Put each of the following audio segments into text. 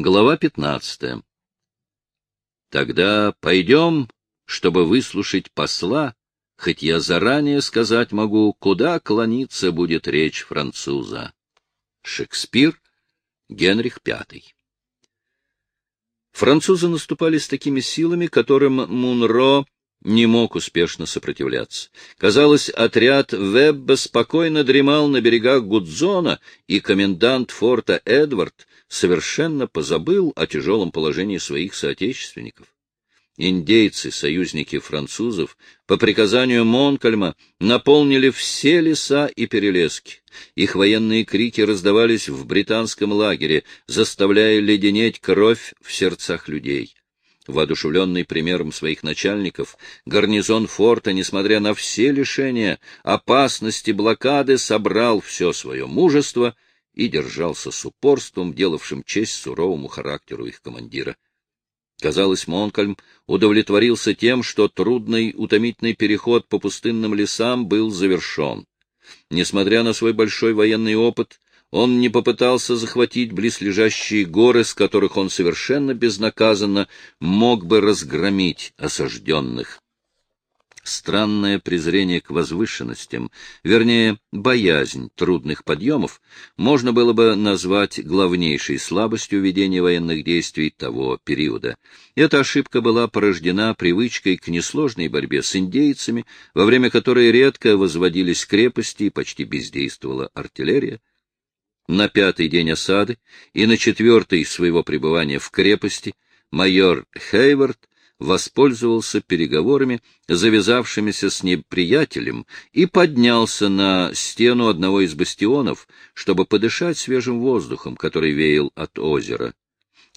Глава 15. Тогда пойдем, чтобы выслушать посла, хоть я заранее сказать могу, куда клониться будет речь француза. Шекспир, Генрих V. Французы наступали с такими силами, которым Мунро не мог успешно сопротивляться. Казалось, отряд Вебба спокойно дремал на берегах Гудзона, и комендант форта Эдвард совершенно позабыл о тяжелом положении своих соотечественников. Индейцы, союзники французов, по приказанию Монкальма наполнили все леса и перелески. Их военные крики раздавались в британском лагере, заставляя леденеть кровь в сердцах людей. Воодушевленный примером своих начальников, гарнизон форта, несмотря на все лишения, опасности блокады, собрал все свое мужество и держался с упорством, делавшим честь суровому характеру их командира. Казалось, Монкальм удовлетворился тем, что трудный, утомительный переход по пустынным лесам был завершен. Несмотря на свой большой военный опыт, он не попытался захватить близлежащие горы, с которых он совершенно безнаказанно мог бы разгромить осажденных. Странное презрение к возвышенностям, вернее, боязнь трудных подъемов, можно было бы назвать главнейшей слабостью ведения военных действий того периода. Эта ошибка была порождена привычкой к несложной борьбе с индейцами, во время которой редко возводились крепости и почти бездействовала артиллерия на пятый день осады и на четвертый своего пребывания в крепости майор Хейвард воспользовался переговорами, завязавшимися с неприятелем, и поднялся на стену одного из бастионов, чтобы подышать свежим воздухом, который веял от озера.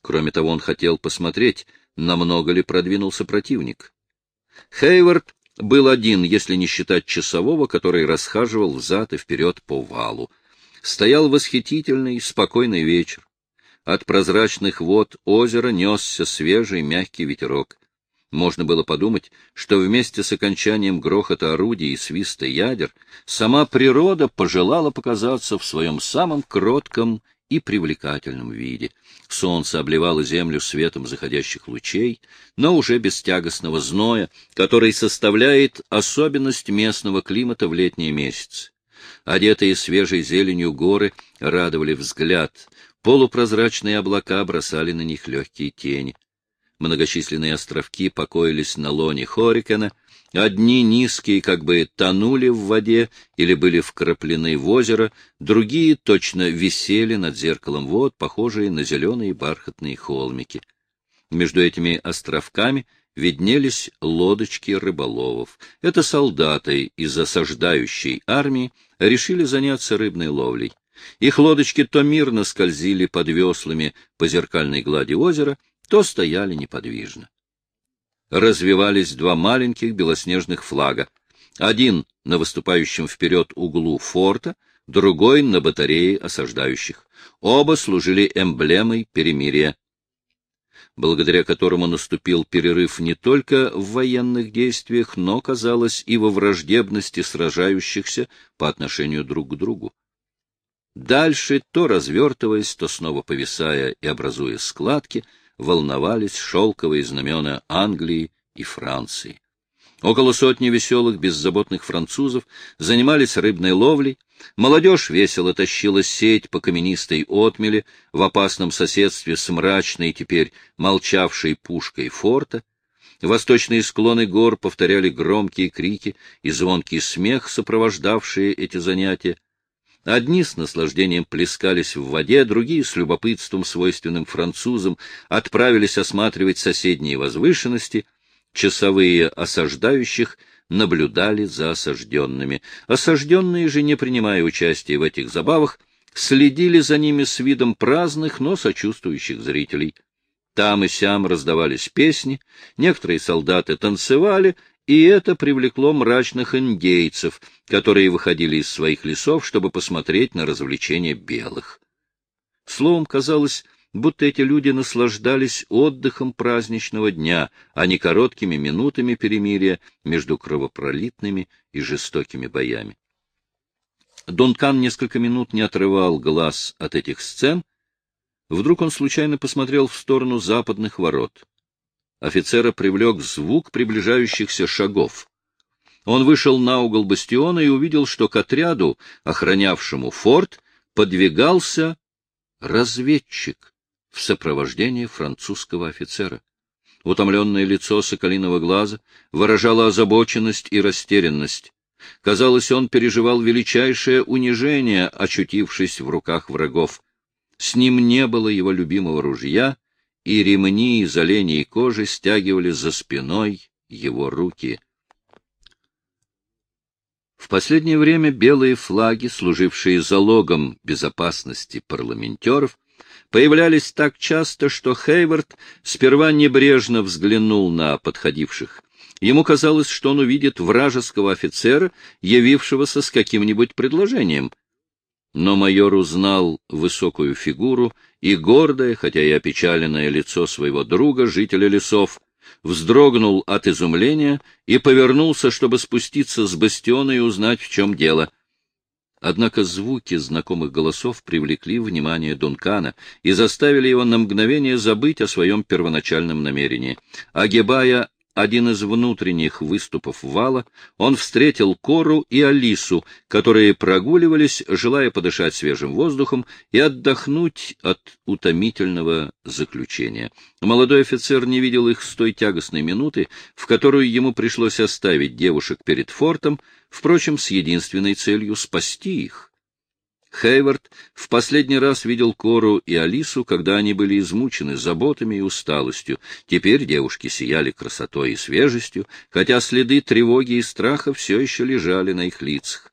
Кроме того, он хотел посмотреть, намного ли продвинулся противник. Хейвард был один, если не считать часового, который расхаживал взад и вперед по валу. Стоял восхитительный, спокойный вечер. От прозрачных вод озера несся свежий мягкий ветерок. Можно было подумать, что вместе с окончанием грохота орудий и свиста ядер сама природа пожелала показаться в своем самом кротком и привлекательном виде. Солнце обливало землю светом заходящих лучей, но уже без тягостного зноя, который составляет особенность местного климата в летние месяцы. Одетые свежей зеленью горы радовали взгляд, полупрозрачные облака бросали на них легкие тени. Многочисленные островки покоились на лоне Хорикена, одни низкие как бы тонули в воде или были вкраплены в озеро, другие точно висели над зеркалом вод, похожие на зеленые бархатные холмики. Между этими островками — виднелись лодочки рыболовов. Это солдаты из осаждающей армии решили заняться рыбной ловлей. Их лодочки то мирно скользили под веслами по зеркальной глади озера, то стояли неподвижно. Развивались два маленьких белоснежных флага. Один на выступающем вперед углу форта, другой на батарее осаждающих. Оба служили эмблемой перемирия благодаря которому наступил перерыв не только в военных действиях, но, казалось, и во враждебности сражающихся по отношению друг к другу. Дальше, то развертываясь, то снова повисая и образуя складки, волновались шелковые знамена Англии и Франции. Около сотни веселых, беззаботных французов занимались рыбной ловлей, молодежь весело тащила сеть по каменистой отмели в опасном соседстве с мрачной, теперь молчавшей пушкой форта, Восточные склоны гор повторяли громкие крики и звонкий смех, сопровождавшие эти занятия. Одни с наслаждением плескались в воде, другие с любопытством, свойственным французам, отправились осматривать соседние возвышенности — Часовые осаждающих наблюдали за осажденными. Осажденные же, не принимая участия в этих забавах, следили за ними с видом праздных, но сочувствующих зрителей. Там и сям раздавались песни, некоторые солдаты танцевали, и это привлекло мрачных индейцев, которые выходили из своих лесов, чтобы посмотреть на развлечения белых. Словом, казалось, будто эти люди наслаждались отдыхом праздничного дня, а не короткими минутами перемирия между кровопролитными и жестокими боями. Дункан несколько минут не отрывал глаз от этих сцен. Вдруг он случайно посмотрел в сторону западных ворот. Офицера привлек звук приближающихся шагов. Он вышел на угол бастиона и увидел, что к отряду, охранявшему форт, подвигался разведчик в сопровождении французского офицера. Утомленное лицо соколиного глаза выражало озабоченность и растерянность. Казалось, он переживал величайшее унижение, очутившись в руках врагов. С ним не было его любимого ружья, и ремни из оленей кожи стягивали за спиной его руки. В последнее время белые флаги, служившие залогом безопасности парламентеров, появлялись так часто, что Хейвард сперва небрежно взглянул на подходивших. Ему казалось, что он увидит вражеского офицера, явившегося с каким-нибудь предложением. Но майор узнал высокую фигуру и гордое, хотя и опечаленное лицо своего друга, жителя лесов, вздрогнул от изумления и повернулся, чтобы спуститься с бастиона и узнать, в чем дело — Однако звуки знакомых голосов привлекли внимание Дункана и заставили его на мгновение забыть о своем первоначальном намерении. Огибая один из внутренних выступов вала, он встретил Кору и Алису, которые прогуливались, желая подышать свежим воздухом и отдохнуть от утомительного заключения. Молодой офицер не видел их с той тягостной минуты, в которую ему пришлось оставить девушек перед фортом, впрочем, с единственной целью спасти их. Хейвард в последний раз видел Кору и Алису, когда они были измучены заботами и усталостью. Теперь девушки сияли красотой и свежестью, хотя следы тревоги и страха все еще лежали на их лицах.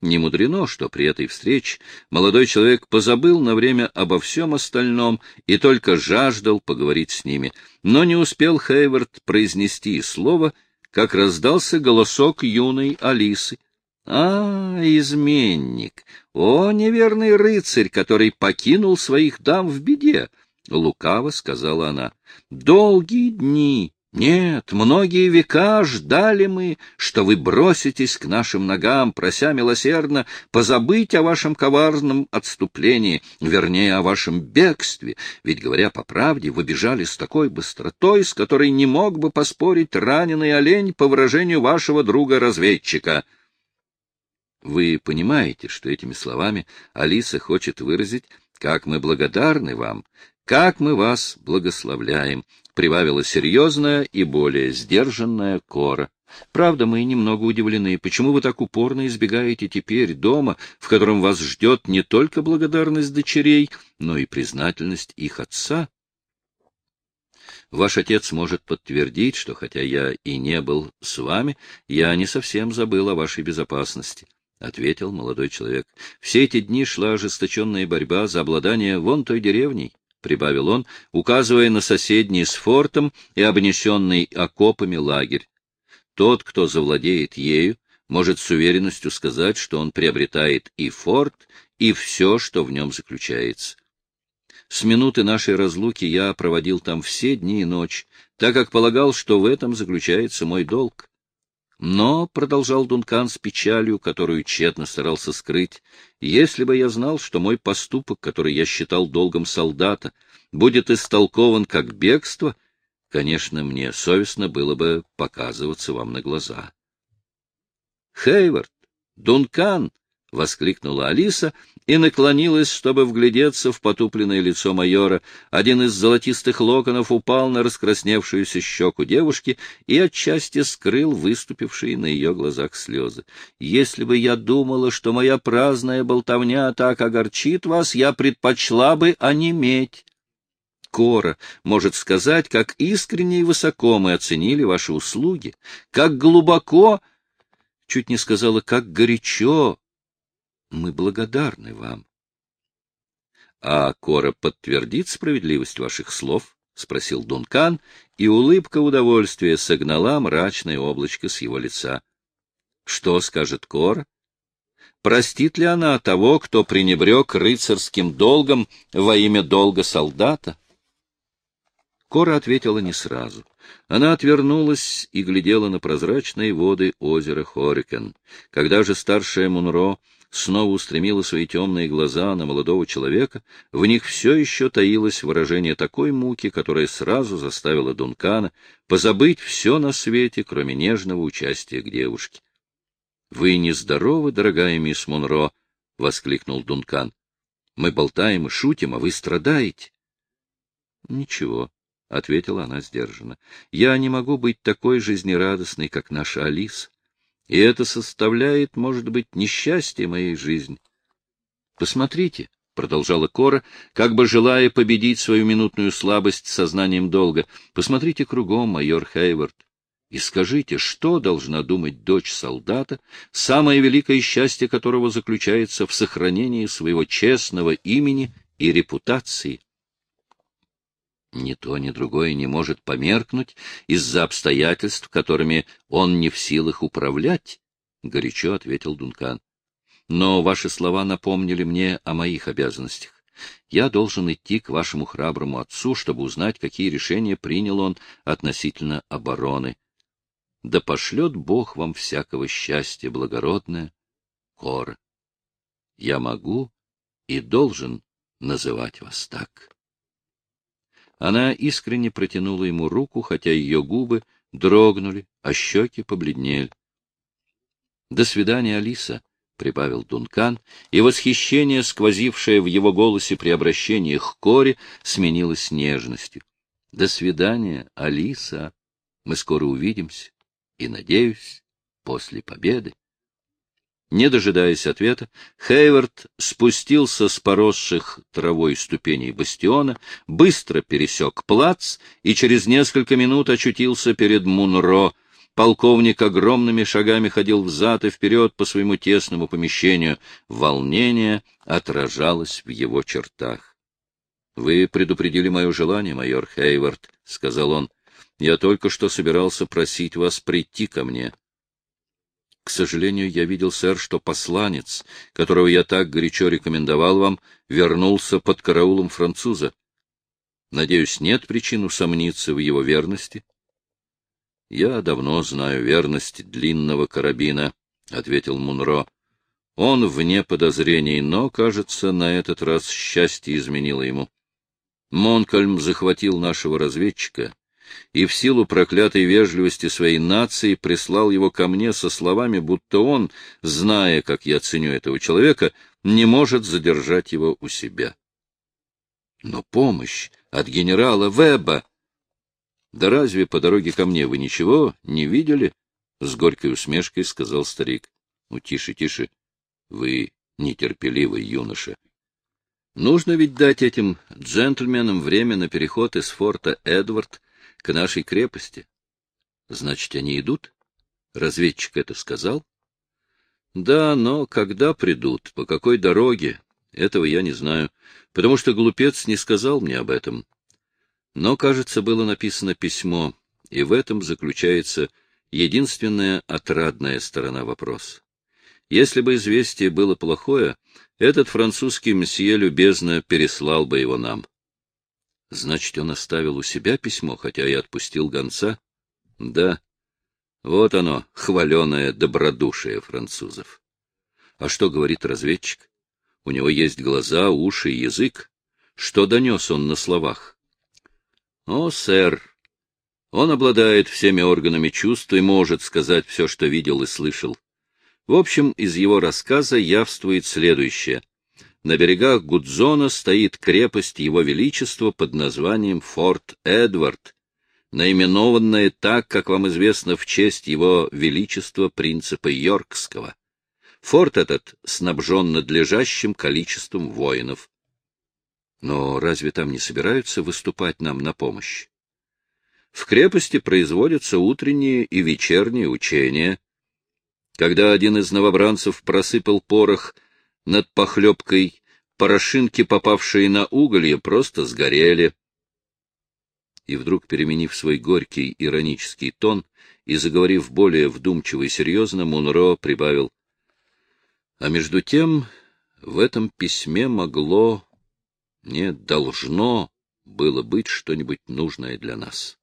Не мудрено, что при этой встрече молодой человек позабыл на время обо всем остальном и только жаждал поговорить с ними. Но не успел Хейвард произнести слово, как раздался голосок юной Алисы. А, изменник! О, неверный рыцарь, который покинул своих дам в беде! — лукаво сказала она. — Долгие дни, нет, многие века ждали мы, что вы броситесь к нашим ногам, прося милосердно позабыть о вашем коварном отступлении, вернее, о вашем бегстве, ведь, говоря по правде, вы бежали с такой быстротой, с которой не мог бы поспорить раненый олень по выражению вашего друга-разведчика. Вы понимаете, что этими словами Алиса хочет выразить, как мы благодарны вам, как мы вас благословляем, прибавила серьезная и более сдержанная Кора. Правда, мы немного удивлены, почему вы так упорно избегаете теперь дома, в котором вас ждет не только благодарность дочерей, но и признательность их отца. Ваш отец может подтвердить, что хотя я и не был с вами, я не совсем забыл о вашей безопасности. — ответил молодой человек. — Все эти дни шла ожесточенная борьба за обладание вон той деревней, — прибавил он, указывая на соседний с фортом и обнесенный окопами лагерь. Тот, кто завладеет ею, может с уверенностью сказать, что он приобретает и форт, и все, что в нем заключается. С минуты нашей разлуки я проводил там все дни и ночь, так как полагал, что в этом заключается мой долг. Но, — продолжал Дункан с печалью, которую тщетно старался скрыть, — если бы я знал, что мой поступок, который я считал долгом солдата, будет истолкован как бегство, конечно, мне совестно было бы показываться вам на глаза. — Хейвард! Дункан! — воскликнула Алиса и наклонилась, чтобы вглядеться в потупленное лицо майора. Один из золотистых локонов упал на раскрасневшуюся щеку девушки и отчасти скрыл выступившие на ее глазах слезы. «Если бы я думала, что моя праздная болтовня так огорчит вас, я предпочла бы онеметь». Кора может сказать, как искренне и высоко мы оценили ваши услуги, как глубоко, чуть не сказала, как горячо мы благодарны вам. — А Кора подтвердит справедливость ваших слов? — спросил Дункан, и улыбка удовольствия согнала мрачное облачко с его лица. — Что скажет Кора? Простит ли она того, кто пренебрег рыцарским долгом во имя долга солдата? Кора ответила не сразу. Она отвернулась и глядела на прозрачные воды озера Хорикен. Когда же старшая Мунро снова устремила свои темные глаза на молодого человека, в них все еще таилось выражение такой муки, которое сразу заставило Дункана позабыть все на свете, кроме нежного участия к девушке. — Вы нездоровы, дорогая мисс Монро! — воскликнул Дункан. — Мы болтаем и шутим, а вы страдаете. — Ничего, — ответила она сдержанно. — Я не могу быть такой жизнерадостной, как наша Алиса. И это составляет, может быть, несчастье моей жизни. Посмотрите, — продолжала Кора, как бы желая победить свою минутную слабость сознанием долга, — посмотрите кругом, майор Хейвард, и скажите, что должна думать дочь солдата, самое великое счастье которого заключается в сохранении своего честного имени и репутации. Ни то, ни другое не может померкнуть из-за обстоятельств, которыми он не в силах управлять, — горячо ответил Дункан. Но ваши слова напомнили мне о моих обязанностях. Я должен идти к вашему храброму отцу, чтобы узнать, какие решения принял он относительно обороны. Да пошлет Бог вам всякого счастья, благородное, Кора. Я могу и должен называть вас так. Она искренне протянула ему руку, хотя ее губы дрогнули, а щеки побледнели. — До свидания, Алиса, — прибавил Дункан, и восхищение, сквозившее в его голосе при обращении к Коре, сменилось нежностью. — До свидания, Алиса. Мы скоро увидимся, и, надеюсь, после победы. Не дожидаясь ответа, Хейвард спустился с поросших травой ступеней бастиона, быстро пересек плац и через несколько минут очутился перед Мунро. Полковник огромными шагами ходил взад и вперед по своему тесному помещению. Волнение отражалось в его чертах. — Вы предупредили мое желание, майор Хейвард, — сказал он. — Я только что собирался просить вас прийти ко мне. — к сожалению, я видел, сэр, что посланец, которого я так горячо рекомендовал вам, вернулся под караулом француза. Надеюсь, нет причин усомниться в его верности? — Я давно знаю верность длинного карабина, — ответил Мунро. Он вне подозрений, но, кажется, на этот раз счастье изменило ему. Монкольм захватил нашего разведчика, и в силу проклятой вежливости своей нации прислал его ко мне со словами, будто он, зная, как я ценю этого человека, не может задержать его у себя. Но помощь от генерала Веба... Да разве по дороге ко мне вы ничего не видели? — с горькой усмешкой сказал старик. — Ну, тише, тише. Вы нетерпеливый юноша. Нужно ведь дать этим джентльменам время на переход из форта Эдвард к нашей крепости. Значит, они идут? Разведчик это сказал? Да, но когда придут, по какой дороге, этого я не знаю, потому что глупец не сказал мне об этом. Но, кажется, было написано письмо, и в этом заключается единственная отрадная сторона вопроса. Если бы известие было плохое, этот французский месье любезно переслал бы его нам. Значит, он оставил у себя письмо, хотя и отпустил гонца? Да. Вот оно, хваленое добродушие французов. А что говорит разведчик? У него есть глаза, уши и язык. Что донес он на словах? О, сэр, он обладает всеми органами чувств и может сказать все, что видел и слышал. В общем, из его рассказа явствует следующее — на берегах Гудзона стоит крепость Его Величества под названием Форт Эдвард, наименованная так, как вам известно, в честь Его Величества принципа Йоркского. Форт этот снабжен надлежащим количеством воинов. Но разве там не собираются выступать нам на помощь? В крепости производятся утренние и вечерние учения. Когда один из новобранцев просыпал порох над похлебкой, порошинки, попавшие на уголье, просто сгорели. И вдруг, переменив свой горький иронический тон и заговорив более вдумчиво и серьезно, Мунро прибавил. А между тем в этом письме могло, нет, должно было быть что-нибудь нужное для нас.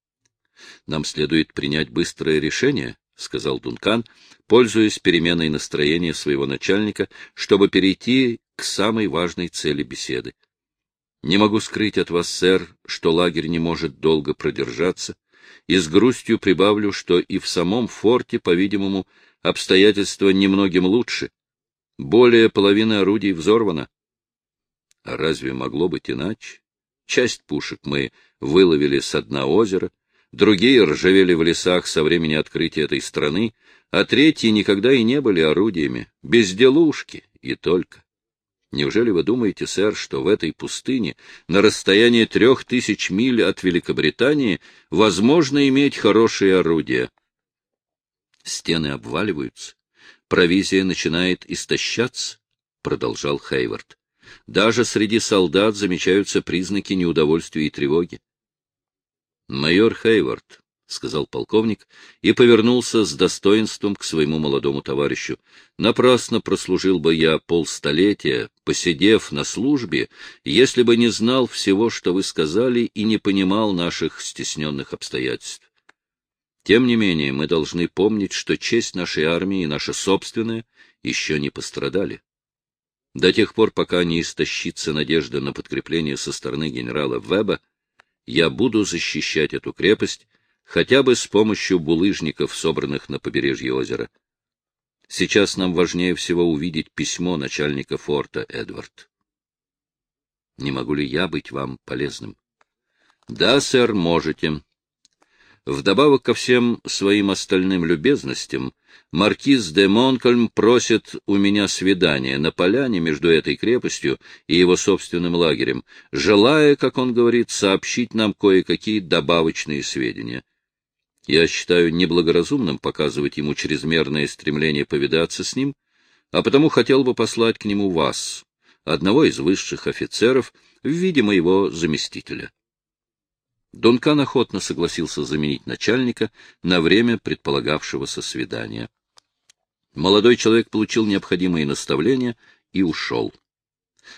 — Нам следует принять быстрое решение, — сказал Дункан, пользуясь переменой настроения своего начальника, чтобы перейти к самой важной цели беседы. Не могу скрыть от вас, сэр, что лагерь не может долго продержаться, и с грустью прибавлю, что и в самом форте, по-видимому, обстоятельства немногим лучше. Более половины орудий взорвано. А разве могло быть иначе? Часть пушек мы выловили с дна озера, другие ржавели в лесах со времени открытия этой страны, а третьи никогда и не были орудиями, безделушки и только. Неужели вы думаете, сэр, что в этой пустыне, на расстоянии трех тысяч миль от Великобритании, возможно иметь хорошие орудия? Стены обваливаются, провизия начинает истощаться, — продолжал Хейвард. Даже среди солдат замечаются признаки неудовольствия и тревоги. Майор Хейвард, — сказал полковник и повернулся с достоинством к своему молодому товарищу. — Напрасно прослужил бы я полстолетия, посидев на службе, если бы не знал всего, что вы сказали, и не понимал наших стесненных обстоятельств. Тем не менее, мы должны помнить, что честь нашей армии и наша собственная еще не пострадали. До тех пор, пока не истощится надежда на подкрепление со стороны генерала Веба, я буду защищать эту крепость, хотя бы с помощью булыжников, собранных на побережье озера. Сейчас нам важнее всего увидеть письмо начальника форта, Эдвард. Не могу ли я быть вам полезным? Да, сэр, можете. Вдобавок ко всем своим остальным любезностям, маркиз де Монкольм просит у меня свидания на поляне между этой крепостью и его собственным лагерем, желая, как он говорит, сообщить нам кое-какие добавочные сведения. Я считаю неблагоразумным показывать ему чрезмерное стремление повидаться с ним, а потому хотел бы послать к нему вас, одного из высших офицеров, в виде моего заместителя. Дункан охотно согласился заменить начальника на время предполагавшегося свидания. Молодой человек получил необходимые наставления и ушел.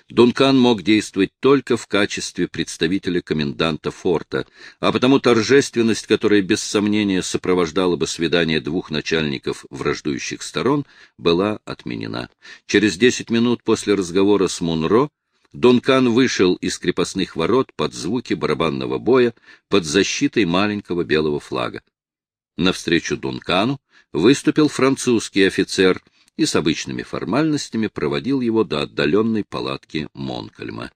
Дункан мог действовать только в качестве представителя коменданта форта, а потому торжественность, которая без сомнения сопровождала бы свидание двух начальников враждующих сторон, была отменена. Через десять минут после разговора с Мунро Дункан вышел из крепостных ворот под звуки барабанного боя, под защитой маленького белого флага. Навстречу Дункану выступил французский офицер и с обычными формальностями проводил его до отдаленной палатки Монкольма.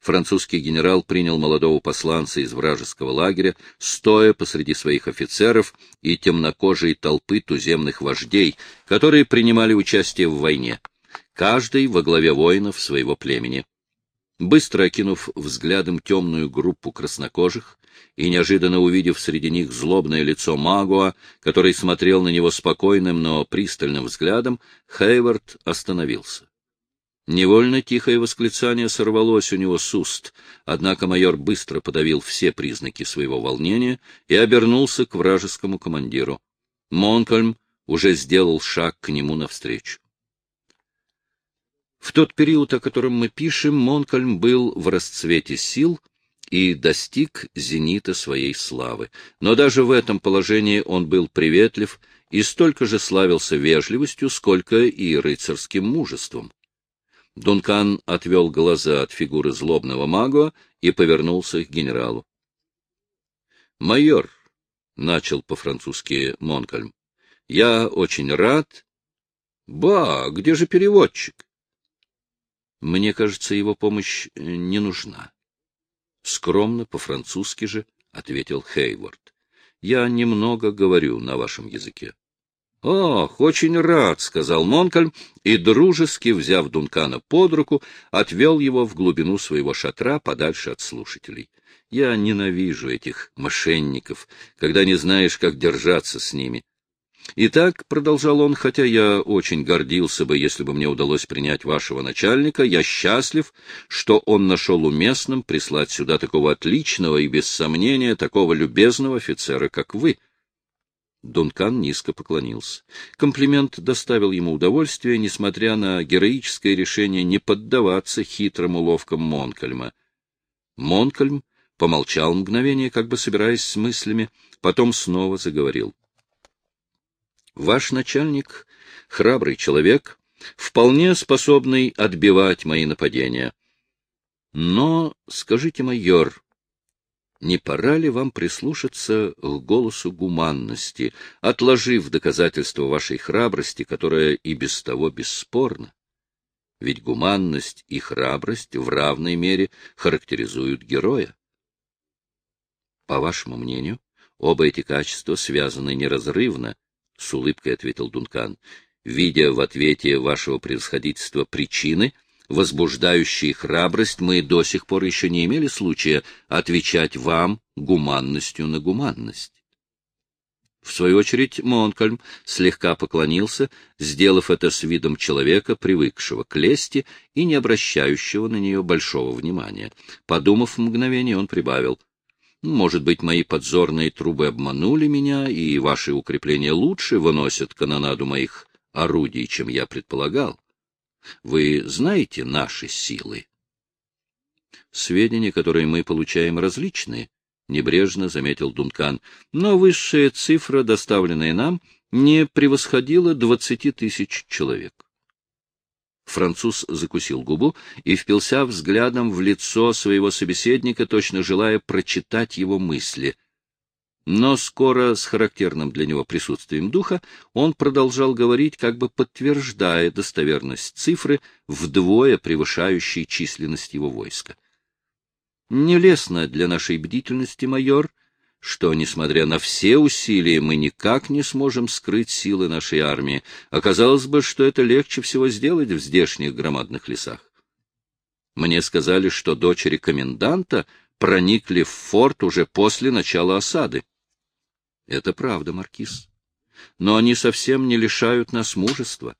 Французский генерал принял молодого посланца из вражеского лагеря, стоя посреди своих офицеров и темнокожей толпы туземных вождей, которые принимали участие в войне, каждый во главе воинов своего племени. Быстро окинув взглядом темную группу краснокожих и неожиданно увидев среди них злобное лицо Магуа, который смотрел на него спокойным, но пристальным взглядом, Хейвард остановился. Невольно тихое восклицание сорвалось у него с уст, однако майор быстро подавил все признаки своего волнения и обернулся к вражескому командиру. Монкольм уже сделал шаг к нему навстречу. В тот период, о котором мы пишем, Монкольм был в расцвете сил и достиг зенита своей славы. Но даже в этом положении он был приветлив и столько же славился вежливостью, сколько и рыцарским мужеством. Дункан отвел глаза от фигуры злобного мага и повернулся к генералу. — Майор, — начал по-французски Монкольм, — я очень рад. — Ба, где же переводчик? Мне кажется, его помощь не нужна. Скромно, по-французски же, — ответил Хейворд. Я немного говорю на вашем языке. — Ох, очень рад, — сказал Монкальм, и, дружески взяв Дункана под руку, отвел его в глубину своего шатра подальше от слушателей. Я ненавижу этих мошенников, когда не знаешь, как держаться с ними. Итак, — продолжал он, — хотя я очень гордился бы, если бы мне удалось принять вашего начальника, я счастлив, что он нашел уместным прислать сюда такого отличного и, без сомнения, такого любезного офицера, как вы. Дункан низко поклонился. Комплимент доставил ему удовольствие, несмотря на героическое решение не поддаваться хитрым уловкам Монкольма. Монкольм помолчал мгновение, как бы собираясь с мыслями, потом снова заговорил. — Ваш начальник — храбрый человек, вполне способный отбивать мои нападения. Но, скажите, майор, не пора ли вам прислушаться к голосу гуманности, отложив доказательства вашей храбрости, которая и без того бесспорна? Ведь гуманность и храбрость в равной мере характеризуют героя. По вашему мнению, оба эти качества связаны неразрывно, — с улыбкой ответил Дункан, видя в ответе вашего превосходительства причины — возбуждающие храбрость, мы до сих пор еще не имели случая отвечать вам гуманностью на гуманность. В свою очередь Монкольм слегка поклонился, сделав это с видом человека, привыкшего к лести и не обращающего на нее большого внимания. Подумав мгновение, он прибавил, «Может быть, мои подзорные трубы обманули меня, и ваши укрепления лучше выносят канонаду моих орудий, чем я предполагал. Вы знаете наши силы? Сведения, которые мы получаем, различны, — небрежно заметил Дункан, — но высшая цифра, доставленная нам, не превосходила двадцати тысяч человек. Француз закусил губу и впился взглядом в лицо своего собеседника, точно желая прочитать его мысли — но скоро, с характерным для него присутствием духа, он продолжал говорить, как бы подтверждая достоверность цифры, вдвое превышающей численность его войска. Нелестно для нашей бдительности, майор, что, несмотря на все усилия, мы никак не сможем скрыть силы нашей армии. Оказалось бы, что это легче всего сделать в здешних громадных лесах. Мне сказали, что дочери коменданта проникли в форт уже после начала осады. Это правда, Маркиз. Но они совсем не лишают нас мужества.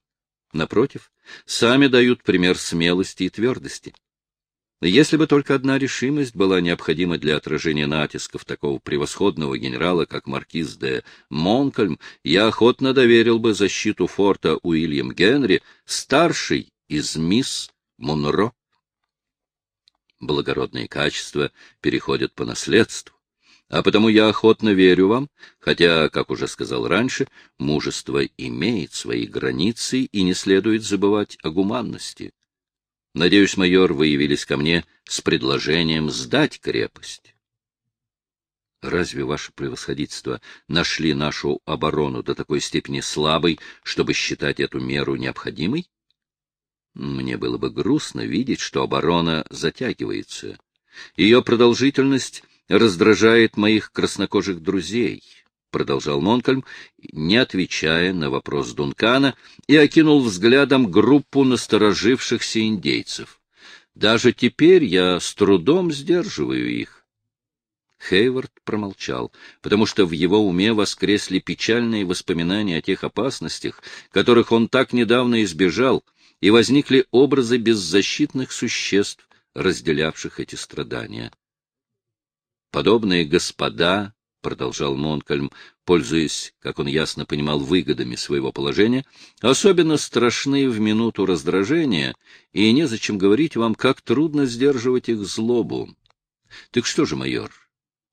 Напротив, сами дают пример смелости и твердости. Если бы только одна решимость была необходима для отражения натисков такого превосходного генерала, как маркиз де Монкольм, я охотно доверил бы защиту форта Уильям Генри, старший из мисс Монро. Благородные качества переходят по наследству а потому я охотно верю вам, хотя, как уже сказал раньше, мужество имеет свои границы и не следует забывать о гуманности. Надеюсь, майор, вы явились ко мне с предложением сдать крепость. Разве ваше превосходительство нашли нашу оборону до такой степени слабой, чтобы считать эту меру необходимой? Мне было бы грустно видеть, что оборона затягивается. Ее продолжительность раздражает моих краснокожих друзей, — продолжал Монкольм, не отвечая на вопрос Дункана, и окинул взглядом группу насторожившихся индейцев. Даже теперь я с трудом сдерживаю их. Хейвард промолчал, потому что в его уме воскресли печальные воспоминания о тех опасностях, которых он так недавно избежал, и возникли образы беззащитных существ, разделявших эти страдания. Подобные господа, — продолжал Монкольм, пользуясь, как он ясно понимал, выгодами своего положения, — особенно страшны в минуту раздражения, и незачем говорить вам, как трудно сдерживать их злобу. Так что же, майор,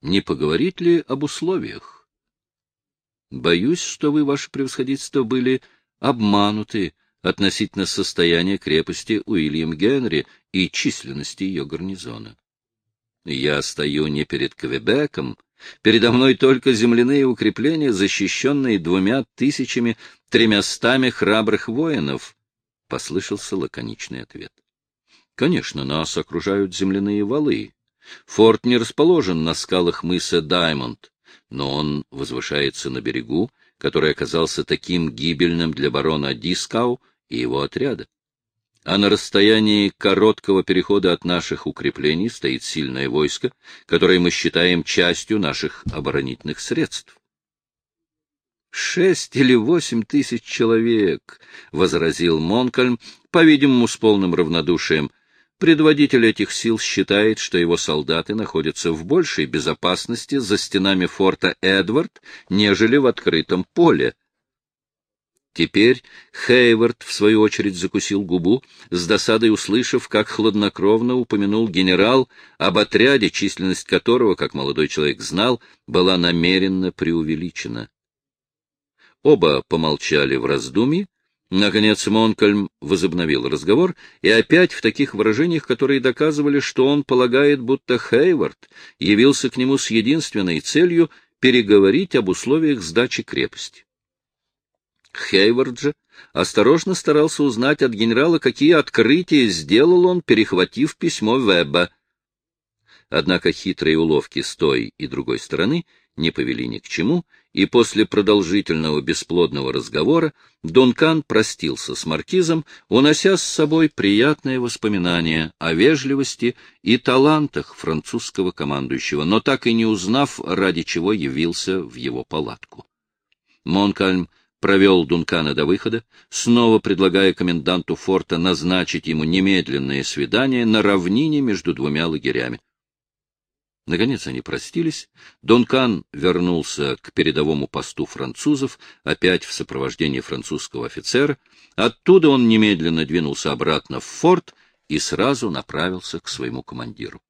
не поговорить ли об условиях? Боюсь, что вы, ваше превосходительство, были обмануты относительно состояния крепости Уильям Генри и численности ее гарнизона. Я стою не перед Квебеком, передо мной только земляные укрепления, защищенные двумя тысячами тремястами храбрых воинов, — послышался лаконичный ответ. Конечно, нас окружают земляные валы. Форт не расположен на скалах мыса Даймонд, но он возвышается на берегу, который оказался таким гибельным для барона Дискау и его отряда а на расстоянии короткого перехода от наших укреплений стоит сильное войско, которое мы считаем частью наших оборонительных средств. «Шесть или восемь тысяч человек», — возразил Монкольм, по-видимому, с полным равнодушием. Предводитель этих сил считает, что его солдаты находятся в большей безопасности за стенами форта Эдвард, нежели в открытом поле, Теперь Хейвард, в свою очередь, закусил губу, с досадой услышав, как хладнокровно упомянул генерал об отряде, численность которого, как молодой человек знал, была намеренно преувеличена. Оба помолчали в раздумье. Наконец Монкольм возобновил разговор, и опять в таких выражениях, которые доказывали, что он полагает, будто Хейвард явился к нему с единственной целью переговорить об условиях сдачи крепости. Хейвард же осторожно старался узнать от генерала, какие открытия сделал он, перехватив письмо Веба. Однако хитрые уловки с той и другой стороны не повели ни к чему, и после продолжительного бесплодного разговора Дункан простился с маркизом, унося с собой приятные воспоминания о вежливости и талантах французского командующего, но так и не узнав, ради чего явился в его палатку. Монкальм провел Дункана до выхода, снова предлагая коменданту форта назначить ему немедленное свидание на равнине между двумя лагерями. Наконец они простились. Дункан вернулся к передовому посту французов, опять в сопровождении французского офицера. Оттуда он немедленно двинулся обратно в форт и сразу направился к своему командиру.